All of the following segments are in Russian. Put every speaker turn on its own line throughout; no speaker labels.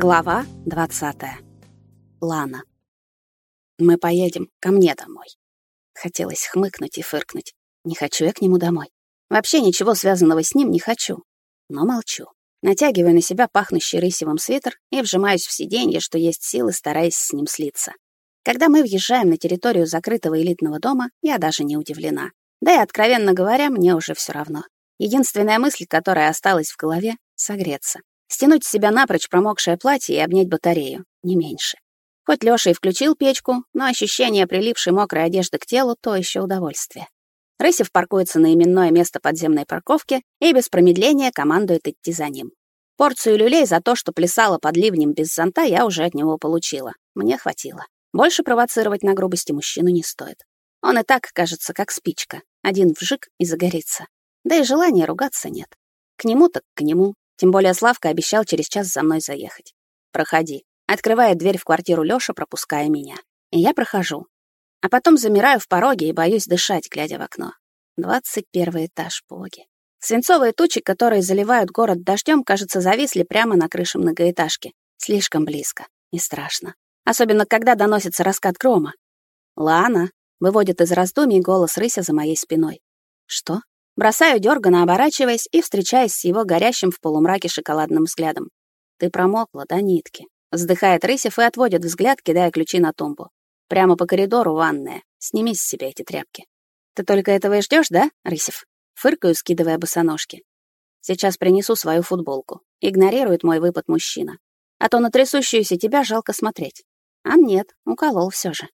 Глава 20. Лана. Мы поедем ко мне домой. Хотелось хмыкнуть и фыркнуть. Не хочу я к нему домой. Вообще ничего связанного с ним не хочу. Но молчу. Натягиваю на себя пахнущий рысевым свитер и вжимаюсь в сиденье, что есть силы, стараясь с ним слиться. Когда мы въезжаем на территорию закрытого элитного дома, я даже не удивлена. Да и, откровенно говоря, мне уже все равно. Единственная мысль, которая осталась в голове — согреться. Стянуть с себя напрочь промокшее платье и обнять батарею, не меньше. Хоть Лёша и включил печку, но ощущение прилипшей мокрой одежды к телу — то еще удовольствие. Рысев паркуется на именное место подземной парковки и без промедления командует идти за ним. Порцию люлей за то, что плясала под ливнем без зонта, я уже от него получила. Мне хватило. Больше провоцировать на грубости мужчину не стоит. Он и так кажется, как спичка. Один вжик и загорится. Да и желания ругаться нет. К нему так к нему. Тем более Славка обещал через час за мной заехать. «Проходи». Открывает дверь в квартиру Лёша, пропуская меня. И я прохожу. А потом замираю в пороге и боюсь дышать, глядя в окно. Двадцать первый этаж, боги. Свинцовые тучи, которые заливают город дождем, кажется, зависли прямо на крыше многоэтажки. Слишком близко. И страшно. Особенно, когда доносится раскат грома. «Лана!» — выводит из раздумий голос рыся за моей спиной. «Что?» Бросаю дёрганно, оборачиваясь и встречаясь с его горящим в полумраке шоколадным взглядом. «Ты промокла до нитки». Вздыхает Рысев и отводит взгляд, кидая ключи на тумбу. Прямо по коридору ванная. Сними с себя эти тряпки. Ты только этого и ждёшь, да, Рысев? Фыркаю, скидывая босоножки. Сейчас принесу свою футболку. Игнорирует мой выпад мужчина. А то на трясущуюся тебя жалко смотреть. А нет, уколол всё же.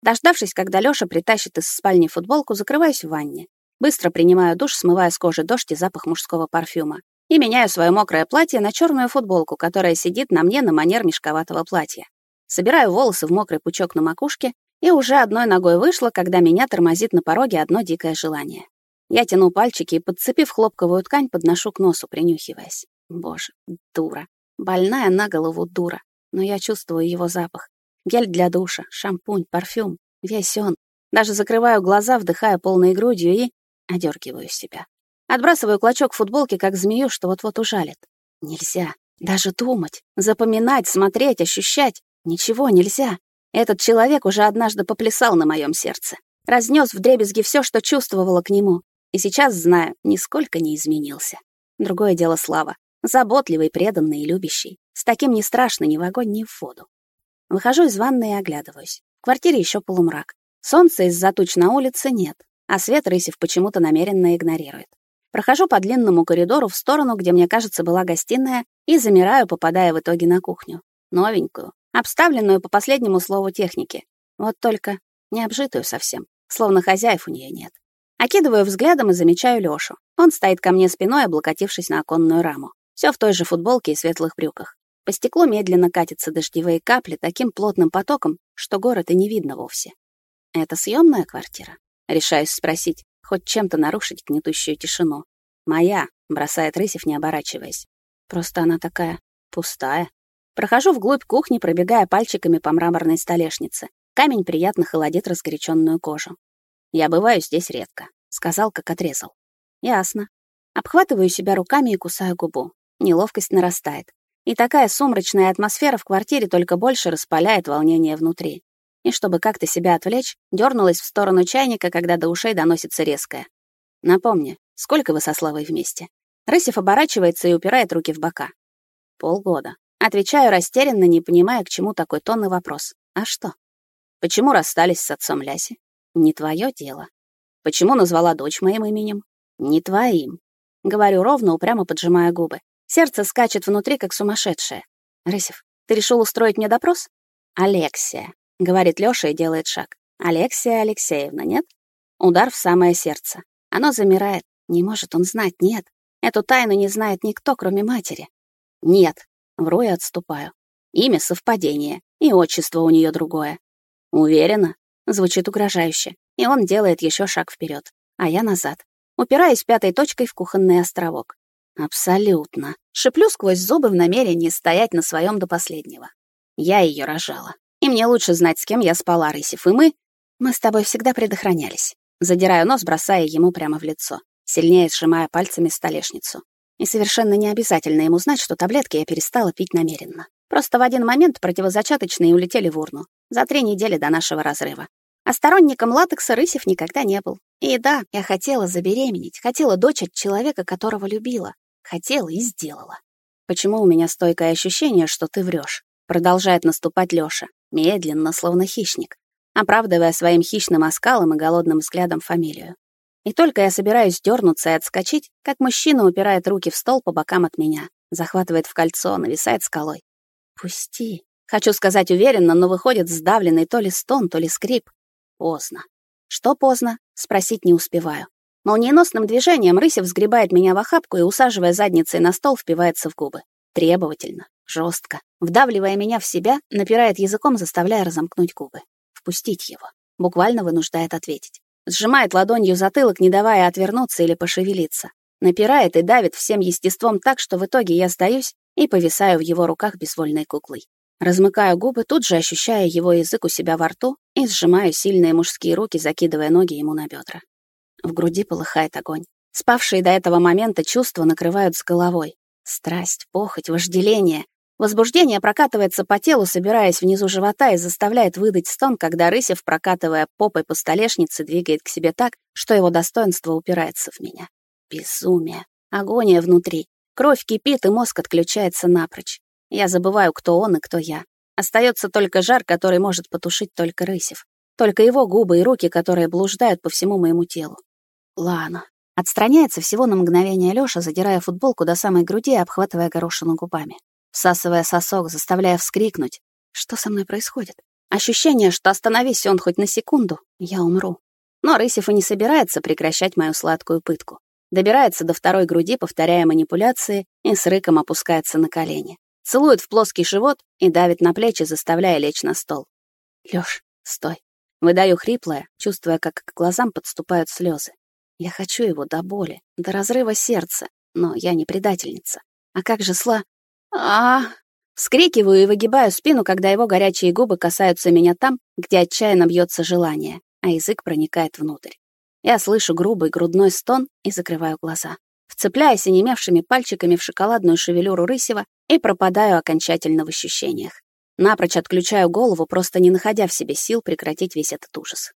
Дождавшись, когда Лёша притащит из спальни футболку, закрываюсь в ванне. Быстро принимаю душ, смывая с кожи дождь и запах мужского парфюма. И меняю свое мокрое платье на черную футболку, которая сидит на мне на манер мешковатого платья. Собираю волосы в мокрый пучок на макушке и уже одной ногой вышла, когда меня тормозит на пороге одно дикое желание. Я тяну пальчики и, подцепив хлопковую ткань, подношу к носу, принюхиваясь. Боже, дура. Больная на голову дура. Но я чувствую его запах. Гель для душа, шампунь, парфюм. Весь он. Даже закрываю глаза, вдыхая полной грудью и Одергиваю себя. Отбрасываю клочок футболки, как змею, что вот-вот ужалит. Нельзя. Даже думать, запоминать, смотреть, ощущать. Ничего нельзя. Этот человек уже однажды поплясал на моем сердце. Разнес вдребезги все, что чувствовала к нему. И сейчас, знаю, нисколько не изменился. Другое дело Слава. Заботливый, преданный и любящий. С таким не страшно ни в огонь, ни в воду. Выхожу из ванной и оглядываюсь. В квартире еще полумрак. Солнца из-за туч на улице нет а свет Рысев почему-то намеренно игнорирует. Прохожу по длинному коридору в сторону, где, мне кажется, была гостиная, и замираю, попадая в итоге на кухню. Новенькую, обставленную по последнему слову техники. Вот только не обжитую совсем, словно хозяев у нее нет. Окидываю взглядом и замечаю Лёшу. Он стоит ко мне спиной, облокотившись на оконную раму. Всё в той же футболке и светлых брюках. По стеклу медленно катятся дождевые капли таким плотным потоком, что город и не видно вовсе. Это съемная квартира? Решаюсь спросить, хоть чем-то нарушить гнетущую тишину. «Моя», — бросает Рысев, не оборачиваясь. Просто она такая пустая. Прохожу вглубь кухни, пробегая пальчиками по мраморной столешнице. Камень приятно холодит разгоряченную кожу. «Я бываю здесь редко», — сказал, как отрезал. «Ясно». Обхватываю себя руками и кусаю губу. Неловкость нарастает. И такая сумрачная атмосфера в квартире только больше распаляет волнение внутри и, чтобы как-то себя отвлечь, дернулась в сторону чайника, когда до ушей доносится резкое. «Напомни, сколько вы со Славой вместе?» Рысев оборачивается и упирает руки в бока. «Полгода». Отвечаю растерянно, не понимая, к чему такой тонный вопрос. «А что?» «Почему расстались с отцом Ляси?» «Не твое дело». «Почему назвала дочь моим именем?» «Не твоим». Говорю ровно, упрямо поджимая губы. Сердце скачет внутри, как сумасшедшее. «Рысев, ты решил устроить мне допрос?» «Алексия». — говорит Лёша и делает шаг. «Алексия Алексеевна, нет?» Удар в самое сердце. Оно замирает. Не может он знать, нет. Эту тайну не знает никто, кроме матери. Нет. Вру и отступаю. Имя — совпадение, и отчество у неё другое. Уверена? Звучит угрожающе. И он делает ещё шаг вперёд, а я назад. Упираясь пятой точкой в кухонный островок. Абсолютно. Шиплю сквозь зубы в намерении стоять на своём до последнего. Я её рожала. И мне лучше знать, с кем я спала, Рысев, и мы... Мы с тобой всегда предохранялись. Задираю нос, бросая ему прямо в лицо, сильнее сжимая пальцами столешницу. И совершенно не обязательно ему знать, что таблетки я перестала пить намеренно. Просто в один момент противозачаточные улетели в урну. За три недели до нашего разрыва. А сторонником латекса Рысев никогда не был. И да, я хотела забеременеть, хотела дочь от человека, которого любила. Хотела и сделала. Почему у меня стойкое ощущение, что ты врешь? Продолжает наступать Лёша, медленно, словно хищник, оправдывая своим хищным оскалом и голодным взглядом фамилию. И только я собираюсь дернуться и отскочить, как мужчина упирает руки в стол по бокам от меня, захватывает в кольцо, нависает скалой. «Пусти». Хочу сказать уверенно, но выходит сдавленный то ли стон, то ли скрип. Поздно. Что поздно? Спросить не успеваю. Молниеносным движением Рысев сгребает меня в охапку и, усаживая задницей на стол, впивается в губы. Требовательно, жестко, вдавливая меня в себя, напирает языком, заставляя разомкнуть губы. Впустить его. Буквально вынуждает ответить. Сжимает ладонью затылок, не давая отвернуться или пошевелиться. Напирает и давит всем естеством так, что в итоге я сдаюсь и повисаю в его руках безвольной куклой. Размыкаю губы, тут же ощущая его язык у себя во рту и сжимаю сильные мужские руки, закидывая ноги ему на бедра. В груди полыхает огонь. Спавшие до этого момента чувства накрывают с головой. Страсть, похоть, вожделение. Возбуждение прокатывается по телу, собираясь внизу живота и заставляет выдать стон, когда Рысев, прокатывая попой по столешнице, двигает к себе так, что его достоинство упирается в меня. Безумие. Агония внутри. Кровь кипит, и мозг отключается напрочь. Я забываю, кто он и кто я. Остается только жар, который может потушить только Рысев. Только его губы и руки, которые блуждают по всему моему телу. Лана. Отстраняется всего на мгновение Лёша, задирая футболку до самой груди и обхватывая горошину губами. Всасывая сосок, заставляя вскрикнуть. Что со мной происходит? Ощущение, что остановись он хоть на секунду, я умру. Но Рысев и не собирается прекращать мою сладкую пытку. Добирается до второй груди, повторяя манипуляции, и с рыком опускается на колени целует в плоский живот и давит на плечи, заставляя лечь на стол. «Лёш, стой!» Выдаю хриплое, чувствуя, как к глазам подступают слезы. Я хочу его до боли, до разрыва сердца, но я не предательница. А как же сла... а, Вскрикиваю и выгибаю спину, когда его горячие губы касаются меня там, где отчаянно бьется желание, а язык проникает внутрь. Я слышу грубый грудной стон и закрываю глаза вцепляясь онемевшими пальчиками в шоколадную шевелюру Рысева и пропадаю окончательно в ощущениях. Напрочь отключаю голову, просто не находя в себе сил прекратить весь этот ужас.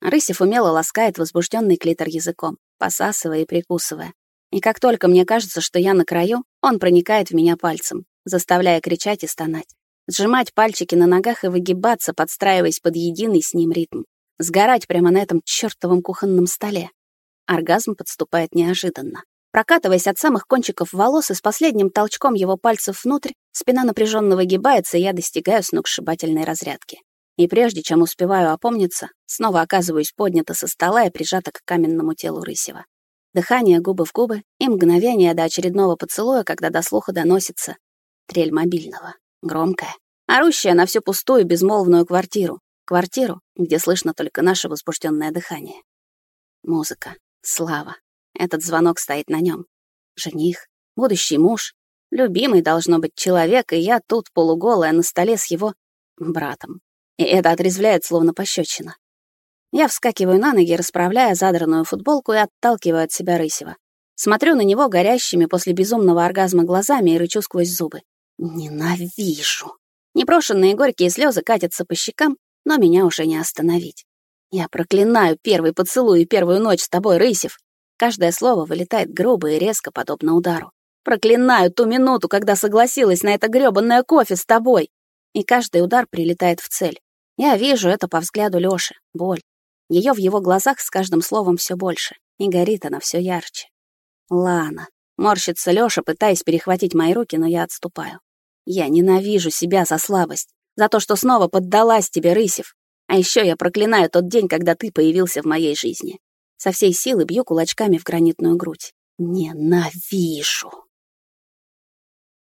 Рысев умело ласкает возбужденный клитор языком, посасывая и прикусывая. И как только мне кажется, что я на краю, он проникает в меня пальцем, заставляя кричать и стонать. Сжимать пальчики на ногах и выгибаться, подстраиваясь под единый с ним ритм. Сгорать прямо на этом чертовом кухонном столе. Оргазм подступает неожиданно. Прокатываясь от самых кончиков волос и с последним толчком его пальцев внутрь, спина напряженно выгибается, и я достигаю сногсшибательной разрядки. И прежде чем успеваю опомниться, снова оказываюсь поднята со стола и прижата к каменному телу Рысева. Дыхание губы в губы и мгновение до очередного поцелуя, когда до слуха доносится трель мобильного, громкая, орущая на всю пустую безмолвную квартиру, квартиру, где слышно только наше возбужденное дыхание. Музыка, слава, этот звонок стоит на нем. Жених, будущий муж, любимый должно быть человек, и я тут полуголая на столе с его братом. И это отрезвляет словно пощечина. Я вскакиваю на ноги, расправляя задранную футболку и отталкиваю от себя Рысева. Смотрю на него горящими после безумного оргазма глазами и рычу сквозь зубы. Ненавижу. Непрошенные горькие слезы катятся по щекам, но меня уже не остановить. Я проклинаю первый поцелуй и первую ночь с тобой, Рысев. Каждое слово вылетает грубо и резко, подобно удару. Проклинаю ту минуту, когда согласилась на это грёбаное кофе с тобой. И каждый удар прилетает в цель. Я вижу это по взгляду Лёши. Боль. Её в его глазах с каждым словом всё больше. И горит она всё ярче. Лана. Морщится Лёша, пытаясь перехватить мои руки, но я отступаю. Я ненавижу себя за слабость. За то, что снова поддалась тебе, Рысев. А ещё я проклинаю тот день, когда ты появился в моей жизни. Со всей силы бью кулачками в гранитную грудь. Ненавижу.